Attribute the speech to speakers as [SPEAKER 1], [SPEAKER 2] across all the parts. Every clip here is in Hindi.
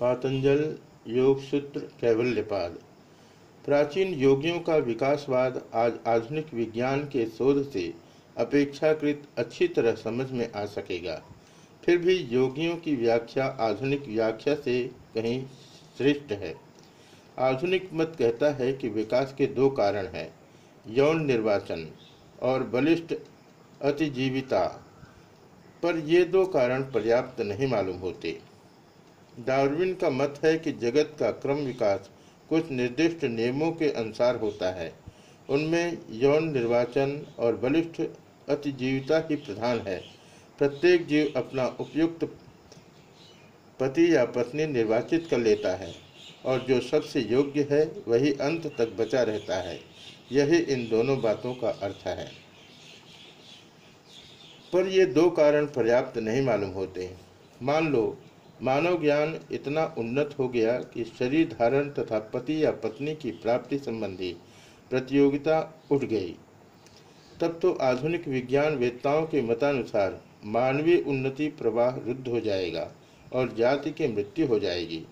[SPEAKER 1] पातंजल योग सूत्र कैवल्यपाद। प्राचीन योगियों का विकासवाद आज आधुनिक विज्ञान के शोध से अपेक्षाकृत अच्छी तरह समझ में आ सकेगा। फिर भी योगियों की व्याख्या आधुनिक व्याख्या से कहीं श्रेष्ठ है। आधुनिक मत कहता है कि विकास के दो कारण हैं, यौन निर्वाचन और बलिष्ठ अतिजीविता। पर ये दो कारण पर्याप्त नहीं मालूम होते। डार्विन का मत है कि जगत का क्रम विकास कुछ निर्दिष्ट नियमों के अनुसार होता है। उनमें यौन निर्वाचन और बलिष्ठ अतिजीविता ही प्रधान है। प्रत्येक जीव अपना उपयुक्त पति या पत्नी निर्वाचित कर लेता है और जो सबसे योग्य है, वही अंत तक बचा रहता है। यही इन दोनों बातों का अर्थ है। पर ये दो कारण पर्याप्त नहीं मालूम होते। मान लो मानव ज्ञान इतना उन्नत हो गया कि शरीर धारण तथा पति या पत्नी की प्राप्ति संबंधी प्रतियोगिता उठ गई। तब तो आधुनिक विज्ञान वेत्ताओं के मतानुसार मानवीय उन्नति प्रवाह रुद्ध हो जाएगा और जाति की मृत्यु हो जाएगी।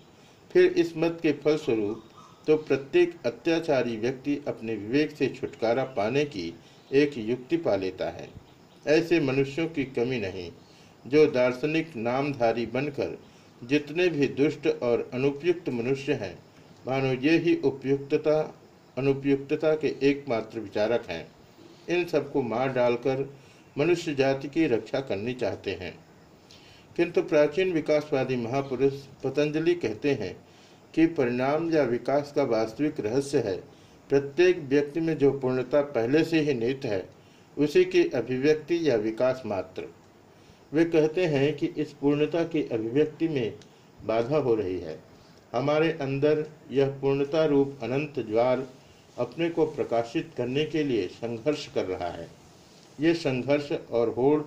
[SPEAKER 1] फिर इस मत के फलस्वरूप तो प्रत्येक अत्याचारी व्यक्ति अपने विवेक से छुटकारा पाने की एक युक्ति पा लेता है। ऐसे मनुष्यों की कमी नहीं, जो दार्शनिक नामधारी बनकर जितने भी दुष्ट और अनुपयुक्त मनुष्य हैं, मानो ये ही उपयुक्तता, अनुपयुक्तता के एकमात्र विचारक हैं। इन सबको मार डालकर मनुष्य जाति की रक्षा करनी चाहते हैं। किंतु प्राचीन विकासवादी महापुरुष पतंजलि कहते हैं कि परिणाम या विकास का वास्तविक रहस्य है। प्रत्येक व्यक्ति में जो पूर्णता पहले से ही निहित है, उसी की अभिव्यक्ति या विकास मात्र। वे कहते हैं कि इस पूर्णता की अभिव्यक्ति में बाधा हो रही है। हमारे अंदर यह पूर्णता रूप अनंत ज्वार अपने को प्रकाशित करने के लिए संघर्ष कर रहा है। ये संघर्ष और होड़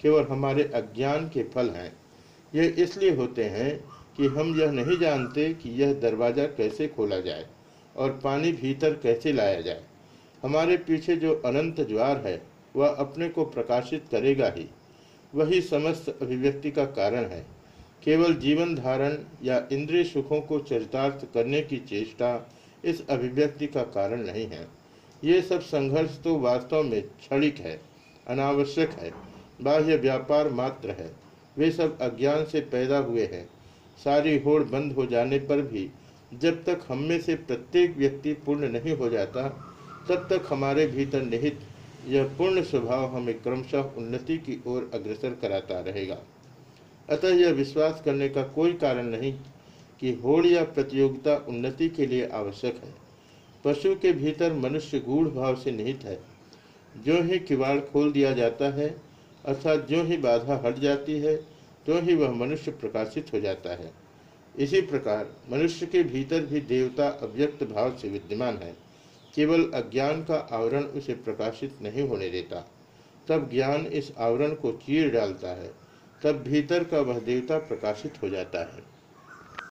[SPEAKER 1] केवल हमारे अज्ञान के फल हैं। ये इसलिए होते हैं कि हम यह नहीं जानते कि यह दरवाज़ा कैसे खोला जाए और पानी भीतर कैसे लाया जाए। हमारे पीछे जो अनंत ज्वार है, वह अपने को प्रकाशित करेगा ही। वही समस्त अभिव्यक्ति का कारण है। केवल जीवन धारण या इंद्रिय सुखों को चरितार्थ करने की चेष्टा इस अभिव्यक्ति का कारण नहीं है। ये सब संघर्ष तो वास्तव में क्षणिक है, अनावश्यक है, बाह्य व्यापार मात्र है। वे सब अज्ञान से पैदा हुए हैं। सारी होड़ बंद हो जाने पर भी जब तक हम में से प्रत्येक व्यक्ति पूर्ण नहीं हो जाता, तब तक हमारे भीतर निहित यह पूर्ण स्वभाव हमें क्रमशः उन्नति की ओर अग्रसर कराता रहेगा। अतः यह विश्वास करने का कोई कारण नहीं कि होड़ या प्रतियोगिता उन्नति के लिए आवश्यक है। पशु के भीतर मनुष्य गूढ़ भाव से निहित है। जो ही किवाड़ खोल दिया जाता है, अर्थात जो ही बाधा हट जाती है तो ही वह मनुष्य प्रकाशित हो जाता है। इसी प्रकार मनुष्य के भीतर भी देवता अव्यक्त भाव से विद्यमान है। केवल अज्ञान का आवरण उसे प्रकाशित नहीं होने देता। तब ज्ञान इस आवरण को चीर डालता है, तब भीतर का वह देवता प्रकाशित हो जाता है।